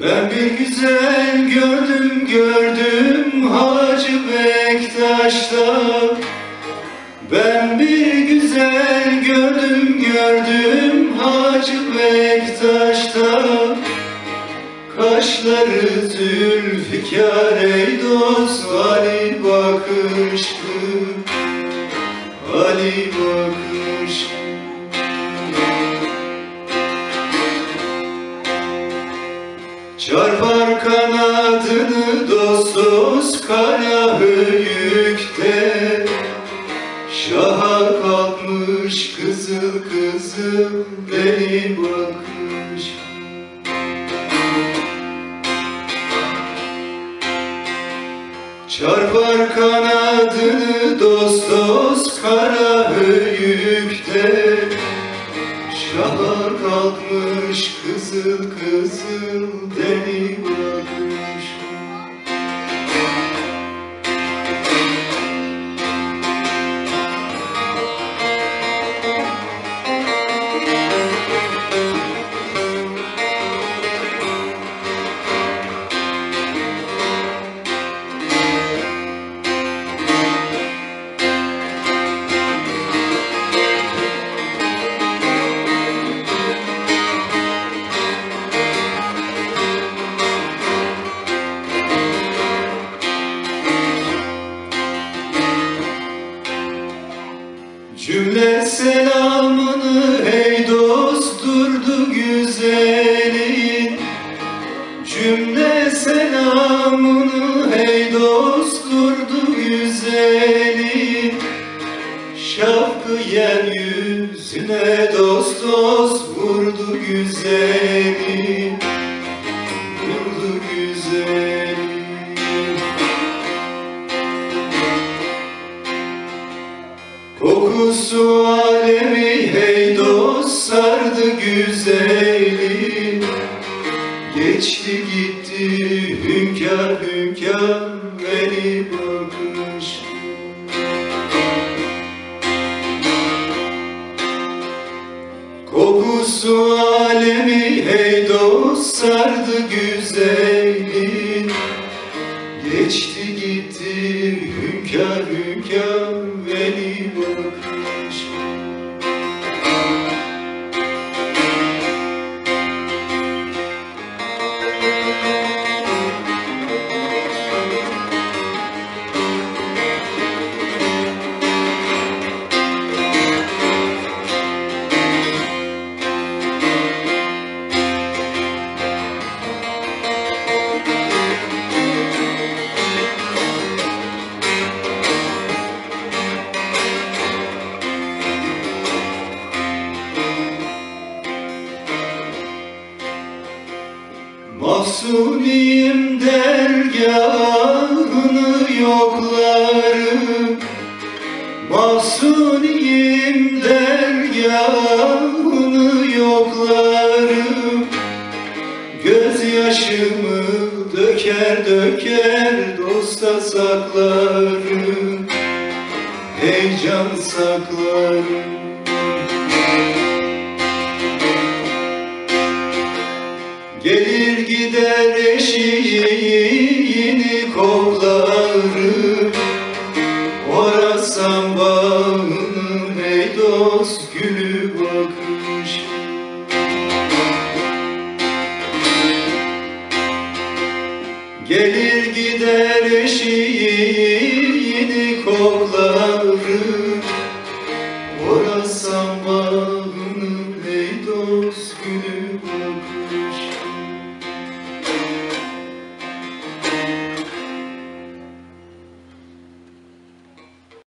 Ben bir güzel gördüm gördüm Hacı Bektaş'ta. Ben bir güzel gördüm gördüm Hacı Bektaş'ta. Kaşları zülfikar ey dost Ali bakışlı. Ali bakışlı Çarpar kanadını dost dost kara höyükte. Şaha kalkmış kızıl kızıl deli bakış Çarpar kanadını dost dost kara höyükte Şaha kalkmış kızıl kızıl deli bakış Şapkı yeryüzüne dost dost vurdu güzelin Vurdu güzelin Kokusu alemi hey dost sardı güzeli. Geçti gitti hünkâr hünkâr beni bakış Kokusu alemi hey dost sardı güzeli. Geçti gitti hünkâr hünkâr Mahsuniyim dergahını yoklarım Mahsuniyim dergahını yoklarım Gözyaşımı döker döker dosta saklarım. Heyecan saklarım gider eşiğini koklarım Orasan bağım ey dost gülü bakış Gelir gider eşiğini koklarım Orasan bağım ey dost gülü bakış